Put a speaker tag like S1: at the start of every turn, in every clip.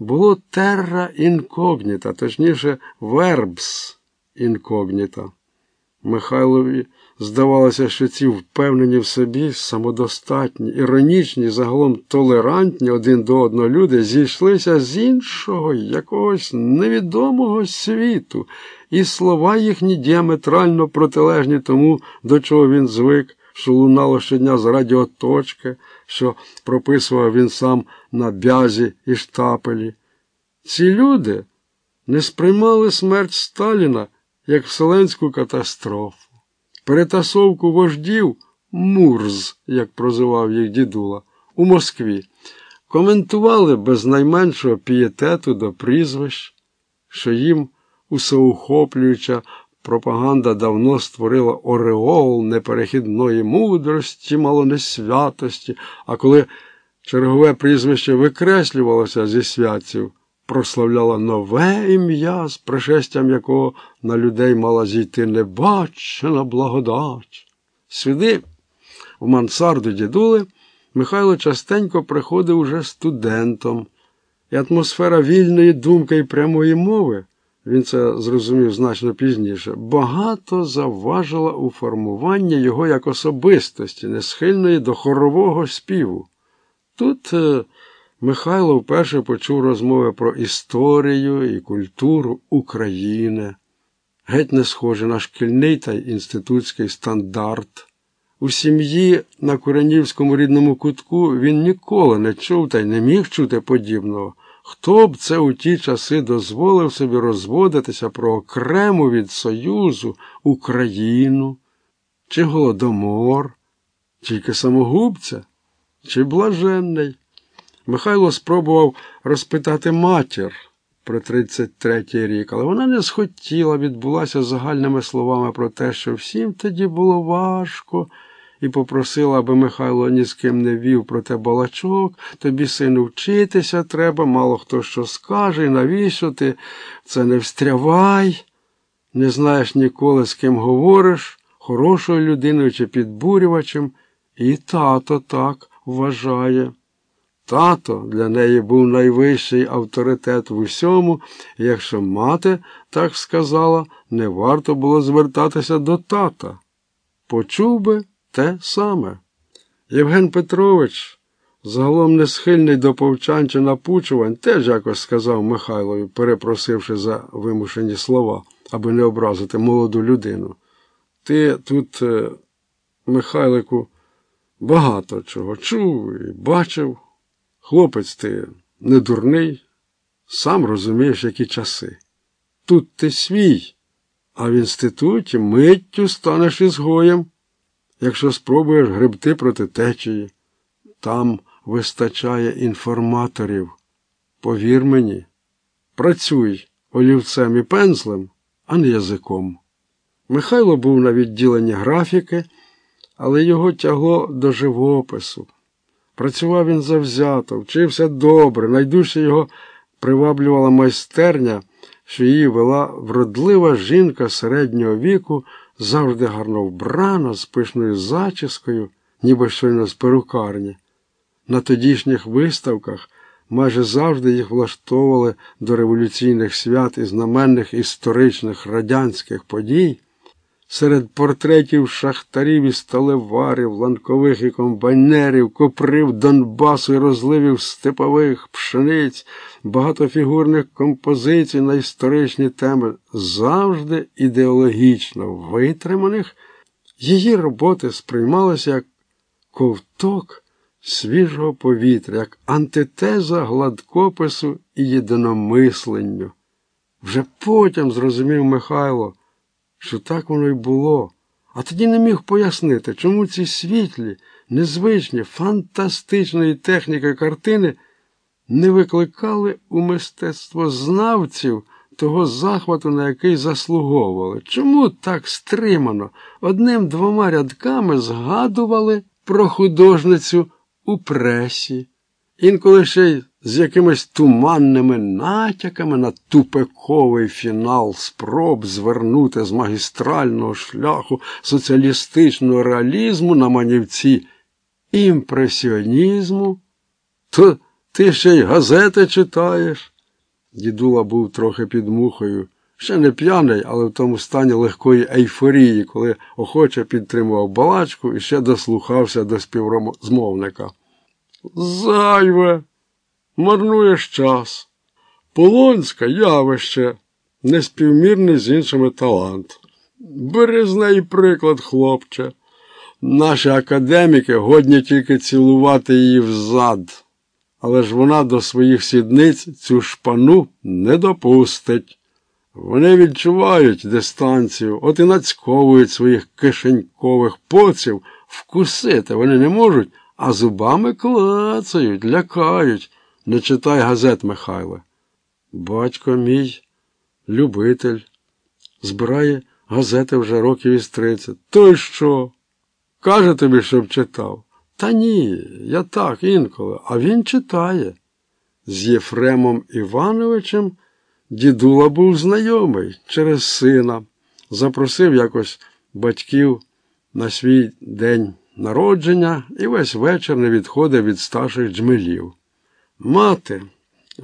S1: було терра інкогніта, точніше, вербс інкогніта. Михайлові здавалося, що ці впевнені в собі, самодостатні, іронічні, загалом толерантні один до одного люди зійшлися з іншого, якогось невідомого світу, і слова їхні діаметрально протилежні тому, до чого він звик, що лунало щодня з радіоточки, що прописував він сам на бязі і штапелі. Ці люди не сприймали смерть Сталіна як вселенську катастрофу. Перетасовку вождів Мурз, як прозивав їх дідула, у Москві, коментували без найменшого пієтету до прізвищ, що їм усеохоплююча пропаганда давно створила ореол неперехідної мудрості, малонесвятості, а коли чергове прізвище викреслювалося зі святців, прославляла нове ім'я, з пришестям якого на людей мала зійти небачена благодать. Сюди, в мансарду дідули, Михайло частенько приходив уже студентом, і атмосфера вільної думки і прямої мови, він це зрозумів значно пізніше, багато заважила у формуванні його як особистості, не схильної до хорового співу. Тут е, Михайло вперше почув розмови про історію і культуру України, геть не схоже на шкільний та інститутський стандарт. У сім'ї на Куренівському рідному кутку він ніколи не чув та й не міг чути подібного. Хто б це у ті часи дозволив собі розводитися про окрему від Союзу Україну, чи Голодомор, тільки самогубця, чи блаженний? Михайло спробував розпитати матір про 33-й рік, але вона не схотіла, відбулася загальними словами про те, що всім тоді було важко, і попросила, аби Михайло ні з ким не вів про те балачок, тобі, сину, вчитися треба, мало хто що скаже, навіщо ти це не встрявай, не знаєш ніколи, з ким говориш, хорошою людиною чи підбурювачем, і тато так вважає. Тато для неї був найвищий авторитет в усьому, і якщо мати так сказала, не варто було звертатися до тата. Почув би те саме. Євген Петрович, загалом не схильний до повчань чи напучувань, теж якось сказав Михайлові, перепросивши за вимушені слова, аби не образити молоду людину. Ти тут, е, Михайлику, багато чого чув і бачив. Хлопець ти не дурний, сам розумієш, які часи. Тут ти свій, а в інституті миттю станеш ізгоєм, якщо спробуєш гребти проти течії. Там вистачає інформаторів. Повір мені, працюй олівцем і пензлем, а не язиком. Михайло був на відділенні графіки, але його тягло до живопису. Працював він завзято, вчився добре, найдужче його приваблювала майстерня, що її вела вродлива жінка середнього віку, завжди гарно вбрана, з пишною зачіскою, ніби щойно з перукарні. На тодішніх виставках майже завжди їх влаштовували до революційних свят і знаменних історичних радянських подій. Серед портретів шахтарів і сталеварів, ланкових і комбайнерів, коприв Донбасу і розливів степових пшениць, багатофігурних композицій на історичні теми, завжди ідеологічно витриманих, її роботи сприймалися як ковток свіжого повітря, як антитеза гладкопису і єдиномисленню. Вже потім зрозумів Михайло що так воно й було, а тоді не міг пояснити, чому ці світлі, незвичні, фантастичної техніки картини не викликали у мистецтвознавців того захвату, на який заслуговували. Чому так стримано? Одним двома рядками згадували про художницю у пресі, інколи ще й з якимись туманними натяками на тупиковий фінал спроб звернути з магістрального шляху соціалістичного реалізму на манівці імпресіонізму, то ти ще й газети читаєш. Дідула був трохи під мухою. Ще не п'яний, але в тому стані легкої ейфорії, коли охоче підтримував балачку і ще дослухався до співрозмовника. Зайве, марнуєш час. Полонська явище, неспівмірний з іншими талант. Бери з неї приклад, хлопче. Наші академіки годні тільки цілувати її взад, але ж вона до своїх сідниць цю шпану не допустить. Вони відчувають дистанцію, от і нацьковують своїх кишенькових поців, вкусити вони не можуть, а зубами клацають, лякають. Не читай газет, Михайле. Батько мій, любитель, збирає газети вже років із тридцять. То й що? Каже тобі, щоб читав. Та ні, я так інколи, а він читає. З Єфремом Івановичем дідула був знайомий через сина, запросив якось батьків на свій день народження і весь вечір не відходив від старших джмелів. Мати,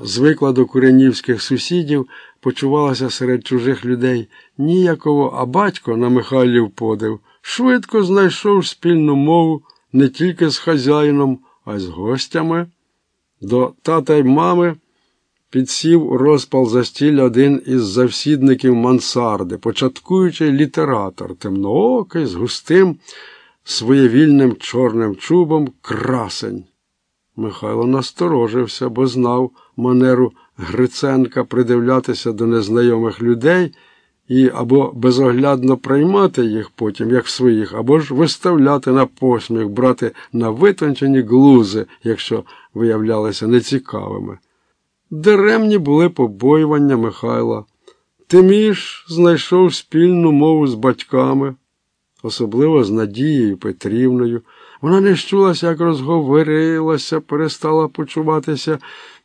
S1: звикла до куренівських сусідів, почувалася серед чужих людей ніяково, а батько на Михайлів подив, швидко знайшов спільну мову не тільки з хазяїном, а й з гостями. До тата й мами підсів у розпал застілля один із завсідників мансарди, початкуючий літератор, темноокий, з густим, своєвільним чорним чубом красень. Михайло насторожився, бо знав манеру Гриценка придивлятися до незнайомих людей і або безоглядно приймати їх потім, як своїх, або ж виставляти на посміх, брати на витончені глузи, якщо виявлялися нецікавими. Даремні були побоювання Михайла. Тиміш знайшов спільну мову з батьками, особливо з Надією Петрівною. Вона не щулася, як розговорилася, перестала почуватися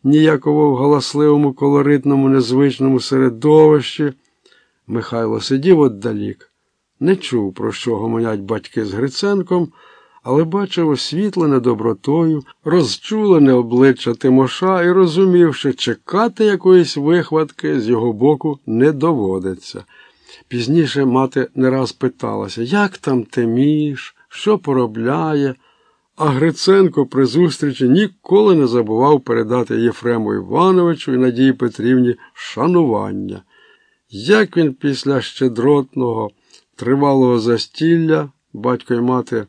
S1: ніяково в галасливому, колоритному, незвичному середовищі. Михайло сидів отдалік, не чув, про що гомонять батьки з Гриценком, але бачив освітлене добротою, розчулене обличчя Тимоша і розумів, що чекати якоїсь вихватки з його боку не доводиться. Пізніше мати не раз питалася, як там Тиміш, що поробляє, а Гриценко при зустрічі ніколи не забував передати Єфрему Івановичу і Надії Петрівні шанування. Як він після щедротного, тривалого застілля, батько і мати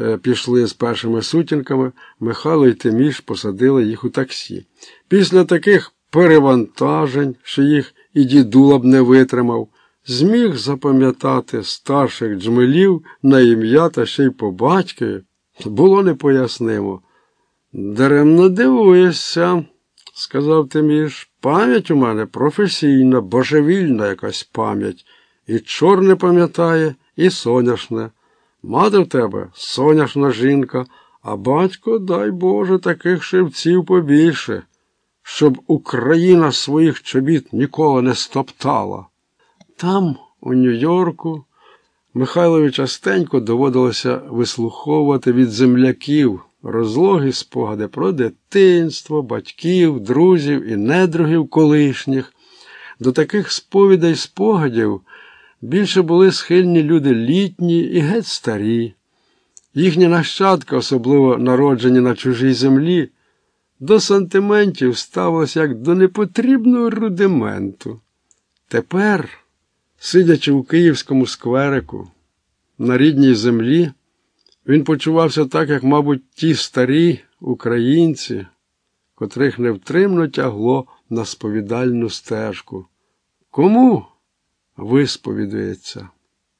S1: е, пішли з першими сутінками, Михайло і Тиміш посадили їх у таксі. Після таких перевантажень, що їх і дідула б не витримав, зміг запам'ятати старших джмелів на ім'я та ще й по батькові, було непояснимо. Даремно дивуєшся, сказав Тиміш. Пам'ять у мене професійна, божевільна якась пам'ять. І чорне пам'ятає, і соняшне. Мати в тебе соняшна жінка, а батько, дай Боже, таких шевців побільше, щоб Україна своїх чобіт ніколи не стоптала. Там, у Нью-Йорку, Михайлові частенько доводилося вислуховувати від земляків розлоги спогади про дитинство, батьків, друзів і недругів колишніх. До таких сповідей спогадів більше були схильні люди літні і геть старі. Їхні нащадки, особливо народжені на чужій землі, до сантиментів ставилося як до непотрібного рудименту. Тепер, сидячи у київському скверику, на рідній землі, він почувався так, як, мабуть, ті старі українці, котрих невтримно тягло на сповідальну стежку. Кому висповідується?